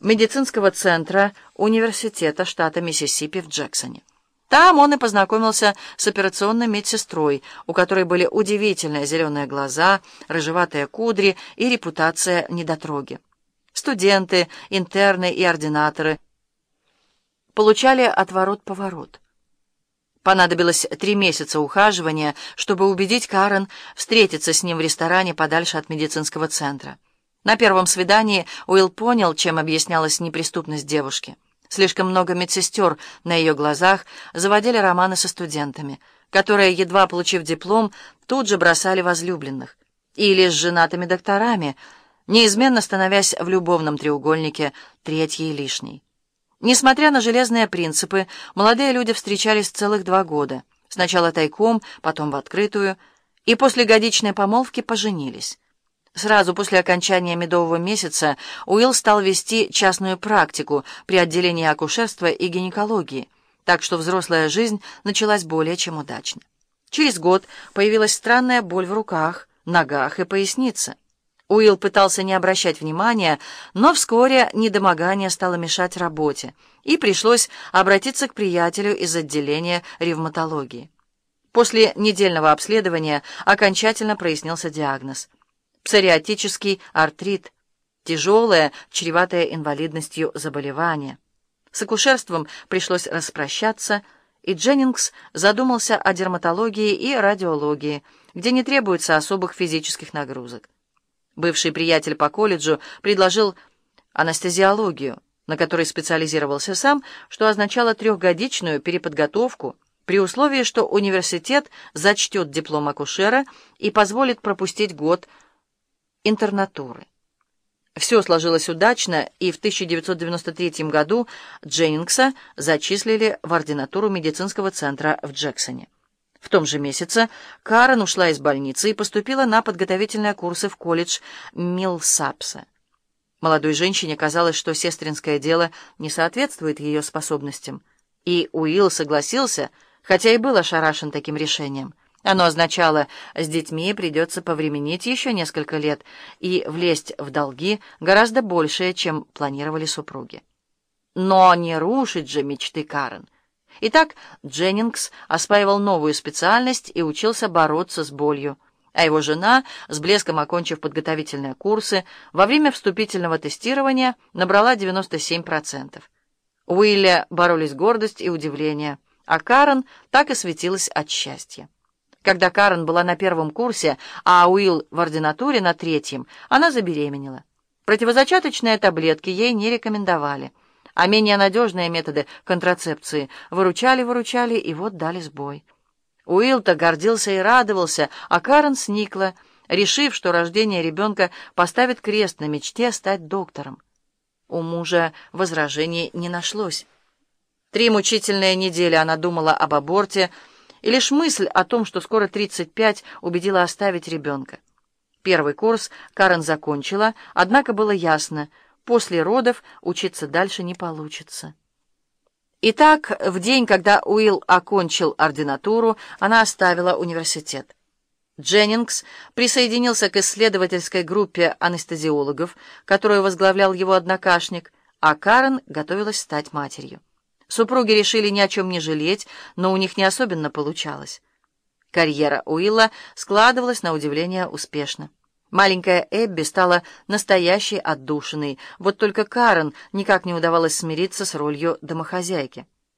медицинского центра университета штата Миссисипи в Джексоне. Там он и познакомился с операционной медсестрой, у которой были удивительные зеленые глаза, рыжеватые кудри и репутация недотроги. Студенты, интерны и ординаторы получали отворот-поворот. Понадобилось три месяца ухаживания, чтобы убедить Карен встретиться с ним в ресторане подальше от медицинского центра. На первом свидании Уилл понял, чем объяснялась неприступность девушки. Слишком много медсестер на ее глазах заводили романы со студентами, которые, едва получив диплом, тут же бросали возлюбленных. Или с женатыми докторами, неизменно становясь в любовном треугольнике третьей лишней. Несмотря на железные принципы, молодые люди встречались целых два года. Сначала тайком, потом в открытую, и после годичной помолвки поженились. Сразу после окончания медового месяца Уилл стал вести частную практику при отделении акушерства и гинекологии, так что взрослая жизнь началась более чем удачно. Через год появилась странная боль в руках, ногах и пояснице. Уилл пытался не обращать внимания, но вскоре недомогание стало мешать работе, и пришлось обратиться к приятелю из отделения ревматологии. После недельного обследования окончательно прояснился диагноз – псориатический артрит, тяжелое, чреватое инвалидностью заболевание. С акушерством пришлось распрощаться, и Дженнингс задумался о дерматологии и радиологии, где не требуется особых физических нагрузок. Бывший приятель по колледжу предложил анестезиологию, на которой специализировался сам, что означало трехгодичную переподготовку при условии, что университет зачтет диплом акушера и позволит пропустить год интернатуры. Все сложилось удачно, и в 1993 году Дженнингса зачислили в ординатуру медицинского центра в Джексоне. В том же месяце Карен ушла из больницы и поступила на подготовительные курсы в колледж Милсапса. Молодой женщине казалось, что сестринское дело не соответствует ее способностям, и Уилл согласился, хотя и был ошарашен таким решением – оно означало, с детьми придется повременить еще несколько лет и влезть в долги гораздо большее, чем планировали супруги. Но не рушить же мечты Карен. Итак, Дженнингс осваивал новую специальность и учился бороться с болью, а его жена, с блеском окончив подготовительные курсы, во время вступительного тестирования набрала 97%. У Уилля боролись гордость и удивление, а Карен так и светилась от счастья. Когда Карен была на первом курсе, а Уилл в ординатуре на третьем, она забеременела. Противозачаточные таблетки ей не рекомендовали, а менее надежные методы контрацепции выручали-выручали и вот дали сбой. Уилл-то гордился и радовался, а Карен сникла, решив, что рождение ребенка поставит крест на мечте стать доктором. У мужа возражений не нашлось. Три мучительные недели она думала об аборте, и лишь мысль о том, что скоро 35, убедила оставить ребенка. Первый курс Карен закончила, однако было ясно, после родов учиться дальше не получится. Итак, в день, когда Уилл окончил ординатуру, она оставила университет. Дженнингс присоединился к исследовательской группе анестезиологов, которую возглавлял его однокашник, а Карен готовилась стать матерью. Супруги решили ни о чем не жалеть, но у них не особенно получалось. Карьера Уилла складывалась на удивление успешно. Маленькая Эбби стала настоящей отдушиной, вот только Карен никак не удавалось смириться с ролью домохозяйки.